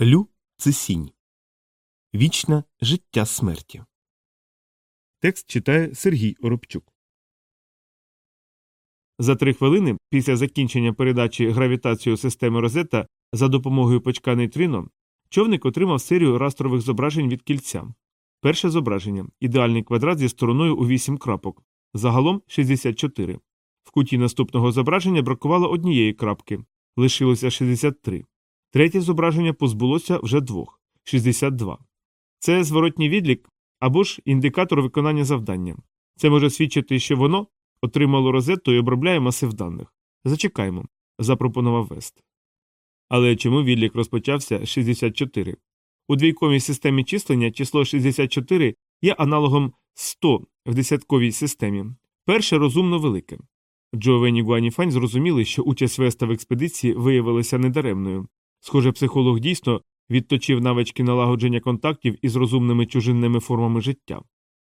Лю це сінь. Вічне життя смерті. Текст читає Сергій Оробчук. За три хвилини після закінчення передачі гравітацію системи Розета за допомогою почка нейтрино човник отримав серію растрових зображень від кільця. Перше зображення ідеальний квадрат зі стороною у 8 крапок, загалом 64. В куті наступного зображення бракувало однієї крапки, лишилося 63. Третє зображення позбулося вже двох 62. Це зворотній відлік або ж індикатор виконання завдання. Це може свідчити, що воно отримало розету і обробляє масив даних. Зачекаємо, запропонував Вест. Але чому відлік розпочався з 64? У двійковій системі числення число 64 є аналогом 100 в десятковій системі. Перше розумно велике. І Гуаніфань зрозуміли, що участь Веста в експедиції виявилася недаремною. Схоже, психолог дійсно відточив навички налагодження контактів із розумними чужинними формами життя.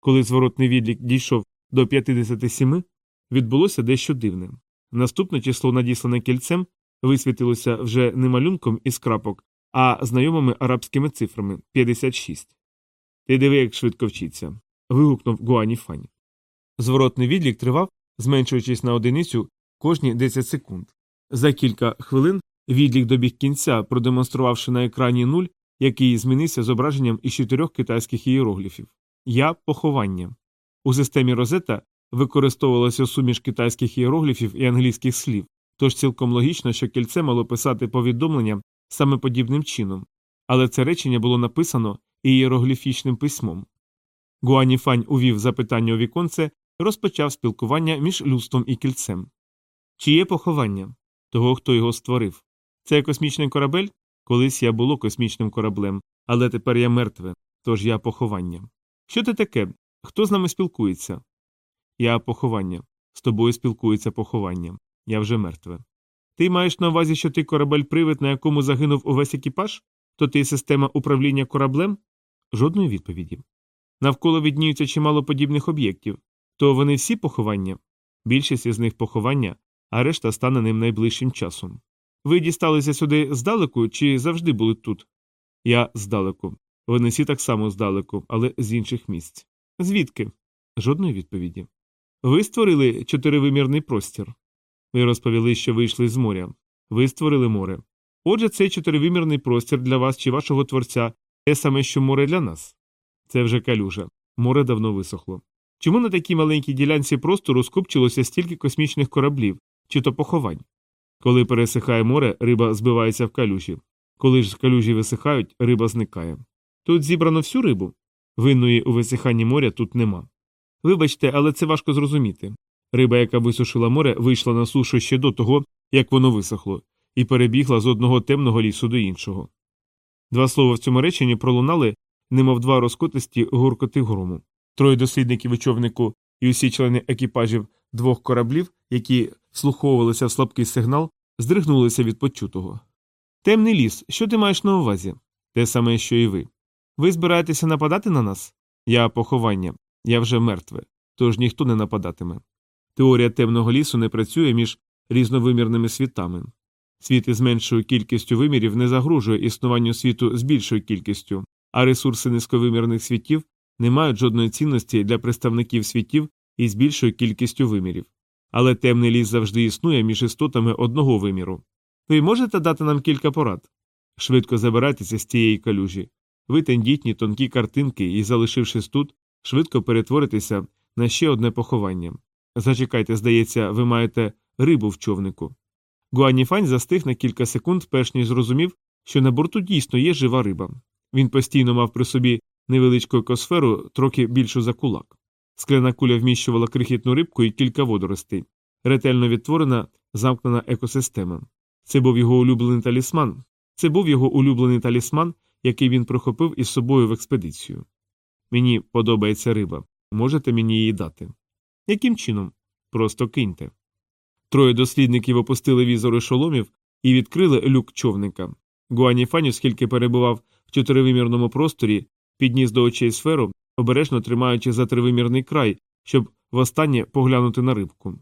Коли зворотний відлік дійшов до 57, відбулося дещо дивне. Наступне число, надіслане кільцем, висвітилося вже не малюнком із крапок, а знайомими арабськими цифрами 56. Ти диви, як швидко вчиться. вигукнув Гуані Фань. Зворотний відлік тривав, зменшуючись на одиницю кожні 10 секунд. За кілька хвилин відлік добіг кінця, продемонструвавши на екрані нуль, який змінився зображенням із чотирьох китайських ієрогліфів. Я поховання. У системі Розета використовувалася суміш китайських ієрогліфів і англійських слів, тож цілком логічно, що кільце мало писати повідомлення саме подібним чином, але це речення було написано ієрогліфічним письмом. Гуані Фань увів запитання у віконце розпочав спілкування між людством і кільцем. Чиє поховання? Того, хто його створив. Це космічний корабель? Колись я було космічним кораблем, але тепер я мертве, тож я поховання. Що ти таке? Хто з нами спілкується? Я поховання. З тобою спілкується поховання. Я вже мертве. Ти маєш на увазі, що ти корабель привид, на якому загинув увесь екіпаж? То ти система управління кораблем? Жодної відповіді. Навколо відніються чимало подібних об'єктів. То вони всі поховання? Більшість із них поховання, а решта стане ним найближчим часом. Ви дісталися сюди здалеку чи завжди були тут? Я здалеку. Вони всі так само здалеку, але з інших місць. Звідки? Жодної відповіді. Ви створили чотиривимірний простір. Ви розповіли, що вийшли з моря. Ви створили море. Отже, цей чотиривимірний простір для вас чи вашого творця те саме, що море для нас. Це вже калюжа. Море давно висохло. Чому на такій маленькій ділянці простору скупчилося стільки космічних кораблів, чи то поховань? Коли пересихає море, риба збивається в калюжі. Коли ж калюжі висихають, риба зникає. Тут зібрано всю рибу. Винної у висиханні моря тут нема. Вибачте, але це важко зрозуміти. Риба, яка висушила море, вийшла на сушу ще до того, як воно висохло, і перебігла з одного темного лісу до іншого. Два слова в цьому реченні пролунали, немов два розкотисті гуркоти грому. Троє дослідників у човнику і усі члени екіпажів двох кораблів, які вслуховувалися в слабкий сигнал, здригнулися від почутого. Темний ліс, що ти маєш на увазі? Те саме, що і ви. Ви збираєтеся нападати на нас? Я поховання, я вже мертве, тож ніхто не нападатиме. Теорія темного лісу не працює між різновимірними світами. Світ із меншою кількістю вимірів не загрожує існуванню світу з більшою кількістю, а ресурси низьковимірних світів не мають жодної цінності для представників світів із більшою кількістю вимірів. Але темний ліс завжди існує між істотами одного виміру. Ви можете дати нам кілька порад? Швидко забирайтеся з цієї калюжі. Ви тендітні тонкі картинки і, залишившись тут, швидко перетворитеся на ще одне поховання. Зачекайте, здається, ви маєте рибу в човнику. Гуаніфань застиг на кілька секунд, перш ніж зрозумів, що на борту дійсно є жива риба. Він постійно мав при собі невеличку екосферу, трохи більшу за кулак. Скляна куля вміщувала крихітну рибку і кілька водоростей. Ретельно відтворена, замкнена екосистема. Це був його улюблений талісман. Це був його улюблений талісман, який він прихопив із собою в експедицію. Мені подобається риба. Можете мені її дати? Яким чином? Просто киньте. Троє дослідників опустили візори шоломів і відкрили люк човника. Гуаніфань, оскільки перебував в чотиривимірному просторі, підніс до очей сферу, обережно тримаючи за тривимірний край, щоб востаннє поглянути на рибку.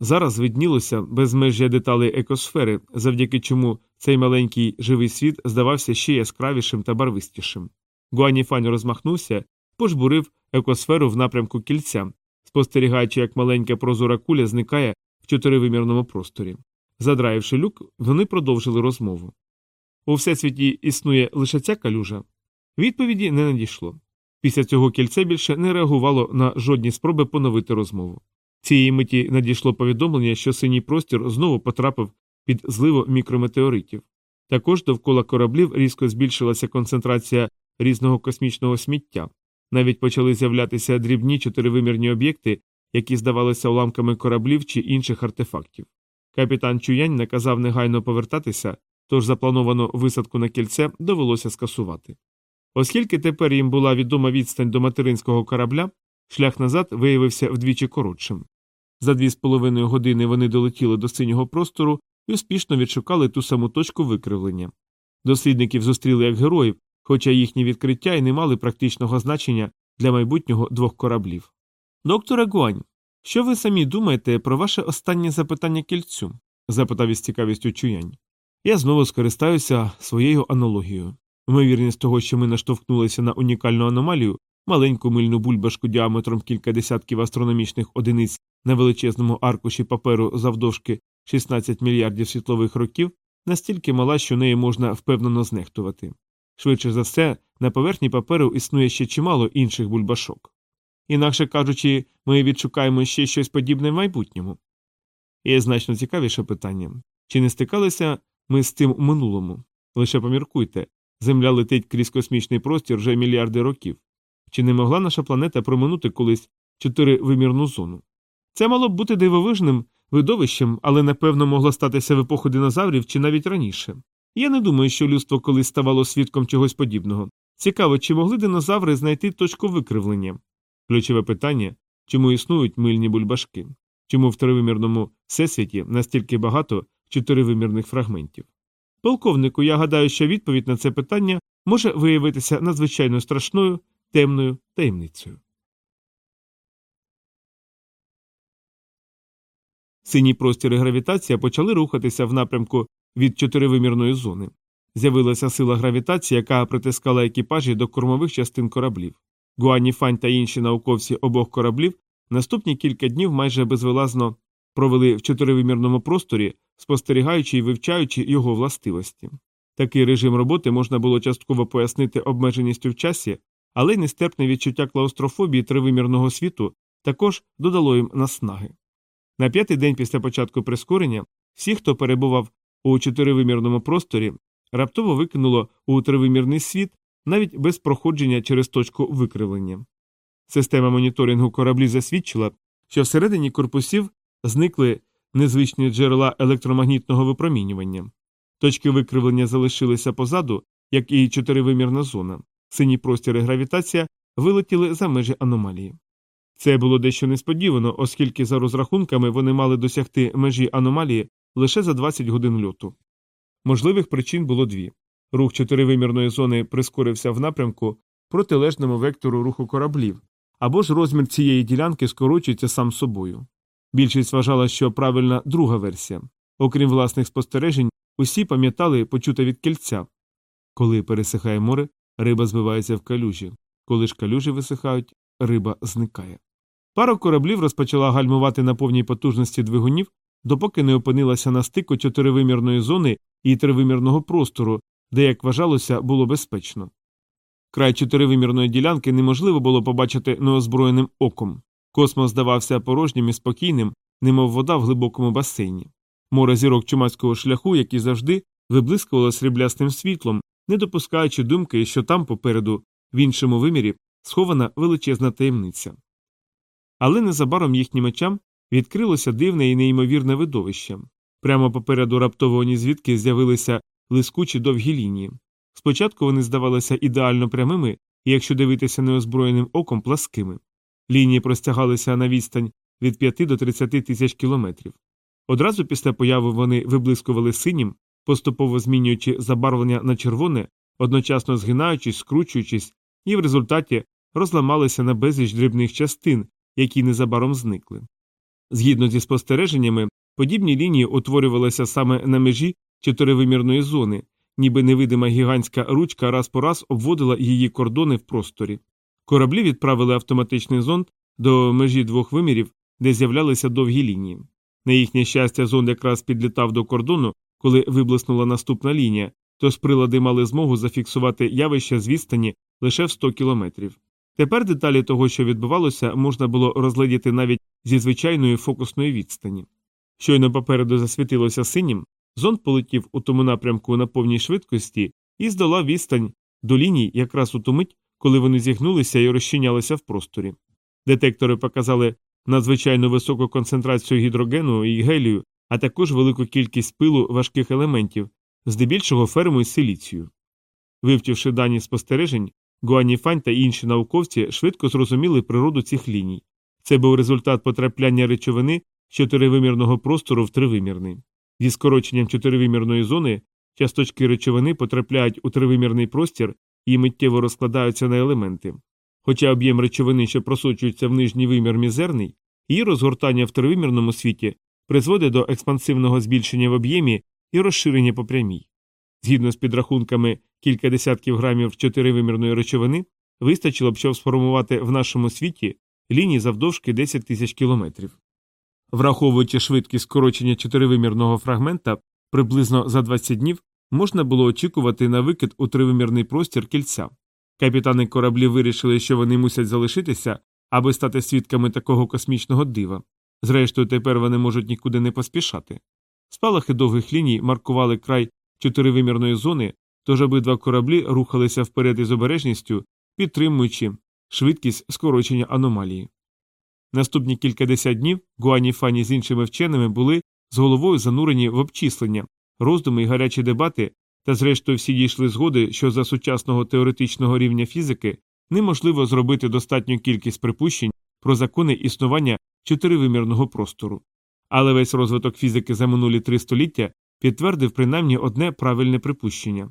Зараз виднілося безмежжя деталей екосфери, завдяки чому цей маленький живий світ здавався ще яскравішим та барвистішим. Гуаніфань розмахнувся, пожбурив екосферу в напрямку кільця, спостерігаючи, як маленька прозора куля зникає в чотиривимірному просторі. Задраївши люк, вони продовжили розмову. У всесвіті існує лише ця калюжа. Відповіді не надійшло. Після цього кільце більше не реагувало на жодні спроби поновити розмову. Цієї миті надійшло повідомлення, що синій простір знову потрапив під зливу мікрометеоритів. Також довкола кораблів різко збільшилася концентрація різного космічного сміття. Навіть почали з'являтися дрібні чотиривимірні об'єкти, які здавалися уламками кораблів чи інших артефактів. Капітан Чуянь наказав негайно повертатися, тож заплановану висадку на кільце довелося скасувати. Оскільки тепер їм була відома відстань до материнського корабля, шлях назад виявився вдвічі коротшим. За дві з половиною години вони долетіли до синього простору і успішно відшукали ту саму точку викривлення. Дослідників зустріли як героїв, хоча їхні відкриття і не мали практичного значення для майбутнього двох кораблів. Докторе Гуань, що ви самі думаєте про ваше останнє запитання кільцю? запитав із цікавістю Чуянь. Я знову скористаюся своєю аналогією. Ймовірність того, що ми наштовхнулися на унікальну аномалію, маленьку мильну бульбашку діаметром кілька десятків астрономічних одиниць на величезному аркуші паперу завдовжки 16 мільярдів світлових років, настільки мала, що неї можна впевнено знехтувати. Швидше за все, на поверхні паперу існує ще чимало інших бульбашок. Інакше кажучи, ми відшукаємо ще щось подібне в майбутньому. Є значно цікавіше питання чи не стикалися ми з цим у минулому? Лише поміркуйте Земля летить крізь космічний простір вже мільярди років. Чи не могла наша планета проминути колись чотиривимірну зону? Це мало б бути дивовижним видовищем, але напевно могло статися в епоху динозаврів чи навіть раніше. Я не думаю, що людство колись ставало свідком чогось подібного. Цікаво, чи могли динозаври знайти точку викривлення? Ключове питання чому існують мильні бульбашки? Чому в тривимірному всесвіті настільки багато чотиривимірних фрагментів? Полковнику, я гадаю, що відповідь на це питання може виявитися надзвичайно страшною темною таємницею. Синій простір і гравітація почали рухатися в напрямку від чотиривимірної зони. З'явилася сила гравітації, яка притискала екіпажі до кормових частин кораблів. Гуані Фань та інші науковці обох кораблів наступні кілька днів майже безвилазно провели в чотиривимірному просторі, спостерігаючи і вивчаючи його властивості. Такий режим роботи можна було частково пояснити обмеженістю в часі, але й нестерпне відчуття клаустрофобії тривимірного світу також додало їм наснаги. На п'ятий день після початку прискорення всі, хто перебував у чотиривимірному просторі, раптово викинуло у тривимірний світ навіть без проходження через точку викривлення. Система моніторингу кораблів засвідчила, що всередині корпусів зникли незвичні джерела електромагнітного випромінювання. Точки викривлення залишилися позаду, як і чотиривимірна зона. Синій простір і гравітація вилетіли за межі аномалії. Це було дещо несподівано, оскільки, за розрахунками, вони мали досягти межі аномалії лише за 20 годин льоту. Можливих причин було дві рух чотиривимірної зони прискорився в напрямку протилежному вектору руху кораблів, або ж розмір цієї ділянки скорочується сам собою. Більшість вважала, що правильна друга версія. Окрім власних спостережень, усі пам'ятали почуте від кільця. Коли пересихає море, риба збивається в калюжі. Коли ж калюжі висихають, риба зникає. Пара кораблів розпочала гальмувати на повній потужності двигунів, допоки не опинилася на стику чотиривимірної зони і тривимірного простору, де, як вважалося, було безпечно. Край чотиривимірної ділянки неможливо було побачити неозброєним оком. Космос здавався порожнім і спокійним, немов вода в глибокому басейні. Море зірок чумацького шляху, які завжди виблискувало сріблястим світлом, не допускаючи думки, що там попереду, в іншому вимірі, схована величезна таємниця. Але незабаром їхнім очам відкрилося дивне і неймовірне видовище. Прямо попереду раптово нізвідки з'явилися лискучі довгі лінії. Спочатку вони здавалися ідеально прямими і, якщо дивитися неозброєним оком, пласкими. Лінії простягалися на відстань від 5 до 30 тисяч кілометрів. Одразу після появи вони виблискували синім, поступово змінюючи забарвлення на червоне, одночасно згинаючись, скручуючись, і в результаті розламалися на безліч дрібних частин, які незабаром зникли. Згідно зі спостереженнями, подібні лінії утворювалися саме на межі чотиривимірної зони, ніби невидима гігантська ручка раз по раз обводила її кордони в просторі. Кораблі відправили автоматичний зонд до межі двох вимірів, де з'являлися довгі лінії. На їхнє щастя, зонд якраз підлітав до кордону, коли виблиснула наступна лінія, тож прилади мали змогу зафіксувати явище з відстані лише в 100 кілометрів. Тепер деталі того, що відбувалося, можна було розглядіти навіть зі звичайної фокусної відстані. Щойно попереду засвітилося синім, зонд полетів у тому напрямку на повній швидкості і здолав відстань до ліній якраз у ту мить, коли вони зігнулися і розчинялися в просторі. Детектори показали надзвичайно високу концентрацію гідрогену і гелію, а також велику кількість пилу важких елементів, здебільшого ферму і силіцію. Вивчивши дані спостережень, Гуаніфань та інші науковці швидко зрозуміли природу цих ліній. Це був результат потрапляння речовини з чотиривимірного простору в тривимірний. Зі скороченням чотиривимірної зони часточки речовини потрапляють у тривимірний простір і миттєво розкладаються на елементи. Хоча об'єм речовини, що просочується в нижній вимір мізерний, її розгортання в тривимірному світі призводить до експансивного збільшення в об'ємі і розширення по прямій. Згідно з підрахунками кілька десятків грамів чотиривимірної речовини вистачило б, щоб сформувати в нашому світі лінії завдовжки 10 тисяч кілометрів. Враховуючи швидкість скорочення чотиривимірного фрагмента приблизно за 20 днів, можна було очікувати на викид у тривимірний простір кільця. Капітани кораблів вирішили, що вони мусять залишитися, аби стати свідками такого космічного дива. Зрештою, тепер вони можуть нікуди не поспішати. Спалахи довгих ліній маркували край чотиривимірної зони, тож обидва кораблі рухалися вперед із обережністю, підтримуючи швидкість скорочення аномалії. Наступні кількадесят днів Гуані Фані з іншими вченими були з головою занурені в обчислення, роздуми й гарячі дебати, та зрештою всі дійшли згоди, що за сучасного теоретичного рівня фізики неможливо зробити достатню кількість припущень про закони існування чотиривимірного простору. Але весь розвиток фізики за минулі три століття підтвердив принаймні одне правильне припущення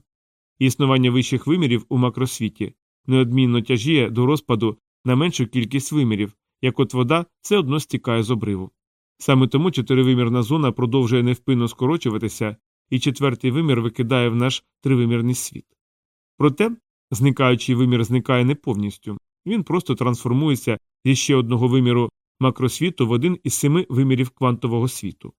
існування вищих вимірів у макросвіті неодмінно тяжіє до розпаду на меншу кількість вимірів, як от вода все одно стікає з обриву. Саме тому чотиривимірна зона продовжує невпинно скорочуватися, і четвертий вимір викидає в наш тривимірний світ. Проте, зникаючий вимір зникає не повністю, він просто трансформується зі ще одного виміру макросвіту в один із семи вимірів квантового світу.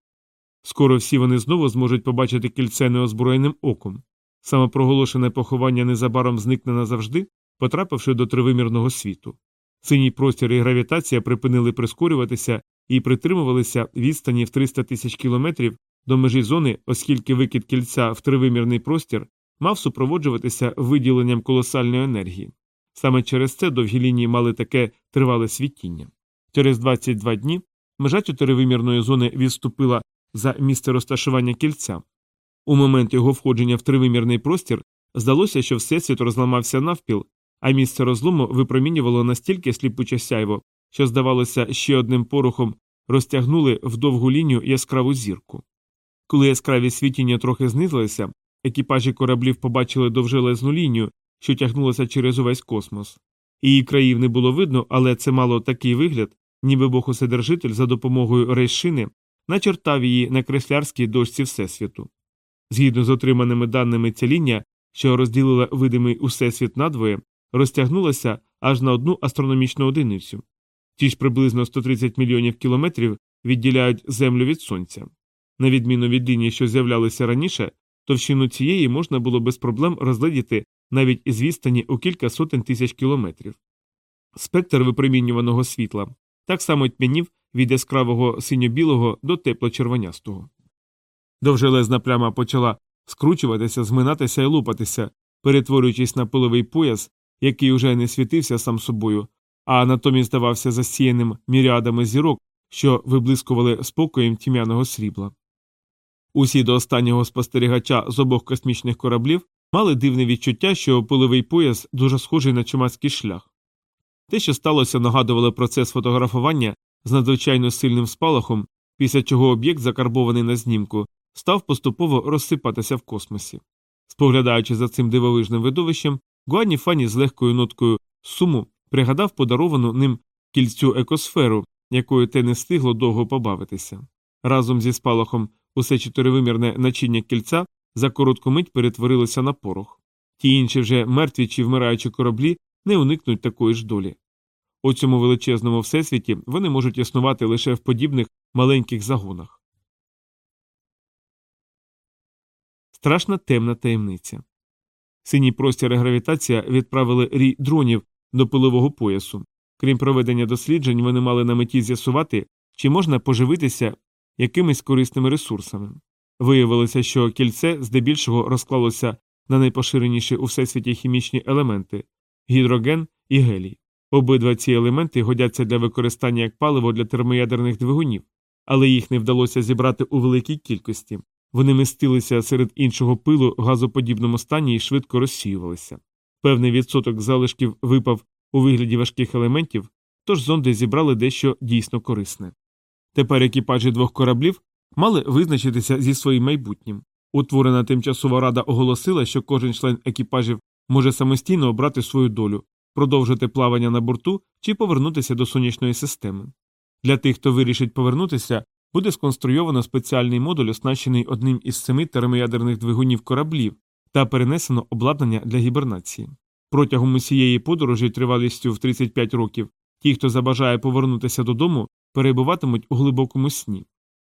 Скоро всі вони знову зможуть побачити кільце неозброєним оком. Самопроголошене поховання незабаром зникне назавжди, потрапивши до тривимірного світу. Синій простір і гравітація припинили прискорюватися і притримувалися відстані в 300 тисяч кілометрів до межі зони, оскільки викид кільця в тривимірний простір мав супроводжуватися виділенням колосальної енергії. Саме через це довгі лінії мали таке тривале світіння. Через 22 дні межа чотиривимірної зони відступила за місце розташування кільця. У момент його входження в тривимірний простір здалося, що всесвіт розламався навпіл, а місце розлому випромінювало настільки сліпуче сяйво, що, здавалося, ще одним порухом розтягнули в довгу лінію яскраву зірку. Коли яскраві світіння трохи знизилися, екіпажі кораблів побачили довжелезну лінію, що тягнулася через увесь космос. Її країв не було видно, але це мало такий вигляд, ніби Бог Уседержитель за допомогою рейшини начертав її на креслярській дошці Всесвіту. Згідно з отриманими даними, ця лінія, що розділила видимий усесвіт надвоє, розтягнулася аж на одну астрономічну одиницю. Ті ж приблизно 130 мільйонів кілометрів відділяють Землю від Сонця. На відміну від лінії, що з'являлися раніше, товщину цієї можна було без проблем розглядіти навіть із відстані у кілька сотень тисяч кілометрів. Спектр випромінюваного світла так само тьмянів від яскравого синьо-білого до тепло-червонястого. Довжелезна пляма почала скручуватися, зминатися і лупатися, перетворюючись на пиловий пояс, який уже не світився сам собою, а натомість здавався засіяним міріадами зірок, що виблискували спокоєм тьмяного срібла. Усі до останнього спостерігача з обох космічних кораблів мали дивне відчуття, що пиловий пояс дуже схожий на чумацький шлях. Те, що сталося, нагадувало процес фотографування з надзвичайно сильним спалахом, після чого об'єкт, закарбований на знімку, став поступово розсипатися в космосі. Споглядаючи за цим дивовижним видовищем, Гуані Фані з легкою ноткою суму пригадав подаровану ним кільцю екосферу, якою те не встигло довго побавитися. Разом зі спалахом усе чотиривимірне начиння кільця за коротку мить перетворилися на порох. Ті інші вже мертві чи вмираючі кораблі не уникнуть такої ж долі. У цьому величезному всесвіті вони можуть існувати лише в подібних маленьких загонах. Страшна темна таємниця. Синій простір і гравітація відправили рій дронів до пилового поясу. Крім проведення досліджень, вони мали на меті з'ясувати, чи можна поживитися якимись корисними ресурсами. Виявилося, що кільце здебільшого розклалося на найпоширеніші у всесвіті хімічні елементи гідроген і гелій. Обидва ці елементи годяться для використання як паливо для термоядерних двигунів, але їх не вдалося зібрати у великій кількості. Вони містилися серед іншого пилу в газоподібному стані і швидко розсіювалися. Певний відсоток залишків випав у вигляді важких елементів, тож зонди зібрали дещо дійсно корисне. Тепер екіпажі двох кораблів мали визначитися зі своїм майбутнім. Утворена тимчасова рада оголосила, що кожен член екіпажів може самостійно обрати свою долю, продовжити плавання на борту чи повернутися до сонячної системи. Для тих, хто вирішить повернутися, буде сконструйовано спеціальний модуль, оснащений одним із семи термоядерних двигунів кораблів, та перенесено обладнання для гібернації. Протягом усієї подорожі тривалістю в 35 років ті, хто забажає повернутися додому, перебуватимуть у глибокому сні.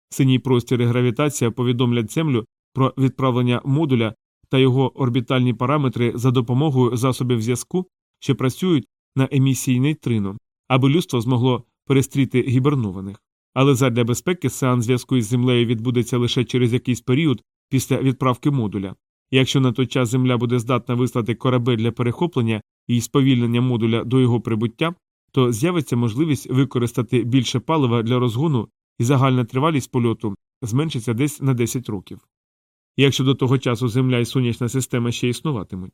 Синій простір і гравітація повідомлять Землю про відправлення модуля та його орбітальні параметри за допомогою засобів зв'язку, що працюють на емісії нейтрино, аби людство змогло перестріти гібернованих. Але задля безпеки сеанс зв'язку із землею відбудеться лише через якийсь період після відправки модуля. Якщо на той час Земля буде здатна вислати корабель для перехоплення і сповільнення модуля до його прибуття, то з'явиться можливість використати більше палива для розгону і загальна тривалість польоту зменшиться десь на 10 років. Якщо до того часу Земля і сонячна система ще існуватимуть.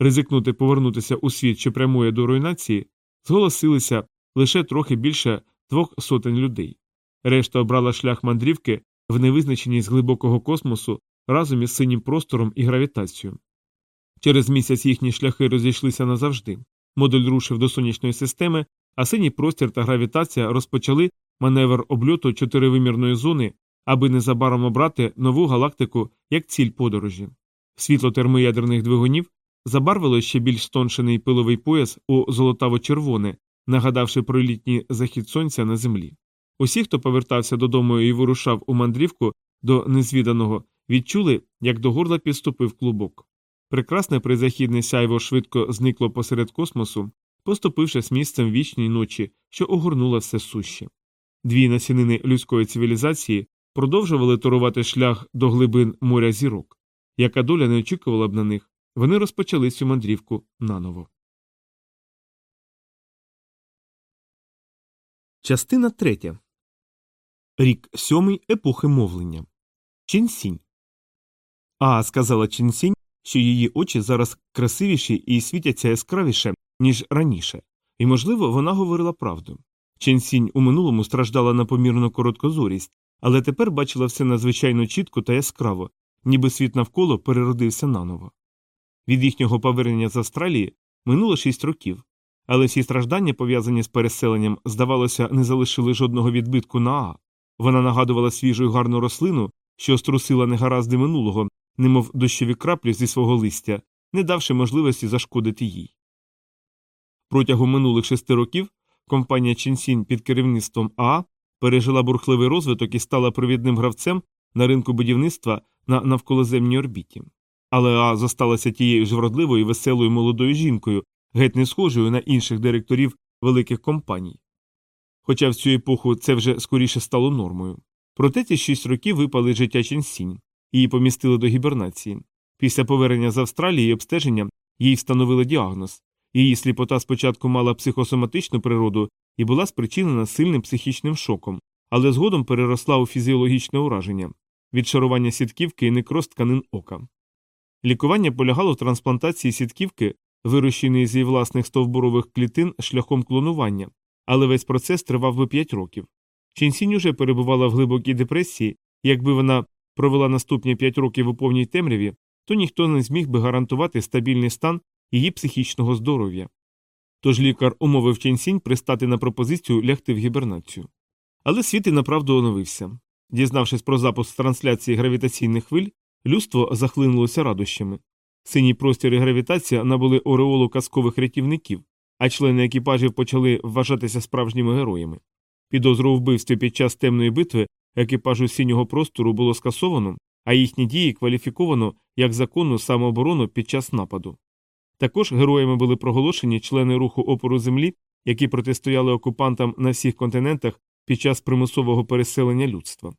Ризикнути повернутися у світ, що прямує до руйнації, зголосилися лише трохи більше двох сотень людей. Решта обрала шлях мандрівки в невизначеність глибокого космосу разом із синім простором і гравітацією. Через місяць їхні шляхи розійшлися назавжди. Модуль рушив до сонячної системи, а синій простір та гравітація розпочали маневр обльоту чотиривимірної зони, аби незабаром обрати нову галактику як ціль подорожі. Світло термоядерних двигунів забарвило ще більш стоншений пиловий пояс у золотаво-червоне, нагадавши про літній захід сонця на землі. Усі, хто повертався додому і вирушав у мандрівку до незвіданого, відчули, як до горла підступив клубок. Прекрасне призахідне сяйво швидко зникло посеред космосу, поступившись місцем вічній ночі, що огорнула все суще. Дві насінини людської цивілізації продовжували турувати шлях до глибин моря зірок. Яка доля не очікувала б на них, вони розпочали цю мандрівку наново. Частина третя. Рік сьомий епохи мовлення. Чінсінь. А сказала Чінсінь, що її очі зараз красивіші і світяться яскравіше, ніж раніше, і, можливо, вона говорила правду. Ченсінь у минулому страждала на помірну короткозорість, але тепер бачила все надзвичайно чітко та яскраво, ніби світ навколо переродився наново. Від їхнього повернення з Австралії минуло шість років, але всі страждання, пов'язані з переселенням, здавалося, не залишили жодного відбитку на А. Вона нагадувала свіжу й гарну рослину, що струсила негаразди минулого, немов дощові краплі зі свого листя, не давши можливості зашкодити їй. Протягом минулих шести років компанія Чінсінь під керівництвом Аа пережила бурхливий розвиток і стала провідним гравцем на ринку будівництва на навколоземній орбіті. Але Аа зосталася тією ж вродливою веселою молодою жінкою, геть не схожою на інших директорів великих компаній. Хоча в цю епоху це вже скоріше стало нормою. Проте ці шість років випали життя Чінсінь, її помістили до гібернації. Після повернення з Австралії і обстеження їй встановили діагноз. Її сліпота спочатку мала психосоматичну природу і була спричинена сильним психічним шоком, але згодом переросла у фізіологічне ураження відшарування сітківки і некроз тканин ока. Лікування полягало в трансплантації сітківки, вирощеної з її власних стовбурових клітин шляхом клонування, але весь процес тривав би 5 років. Чінсінь уже перебувала в глибокій депресії, якби вона провела наступні 5 років у повній темряві, то ніхто не зміг би гарантувати стабільний стан її психічного здоров'я. Тож лікар умовив Ченсінь пристати на пропозицію лягти в гібернацію. Але світ і направду оновився. Дізнавшись про запуск трансляції гравітаційних хвиль, Людство захлинулося радощами. Синій простір і гравітація набули ореолу казкових рятівників, а члени екіпажів почали вважатися справжніми героями. Підозру вбивстві під час темної битви екіпажу синього простору було скасовано, а їхні дії кваліфіковано як законну самооборону під час нападу. Також героями були проголошені члени руху опору землі, які протистояли окупантам на всіх континентах під час примусового переселення людства.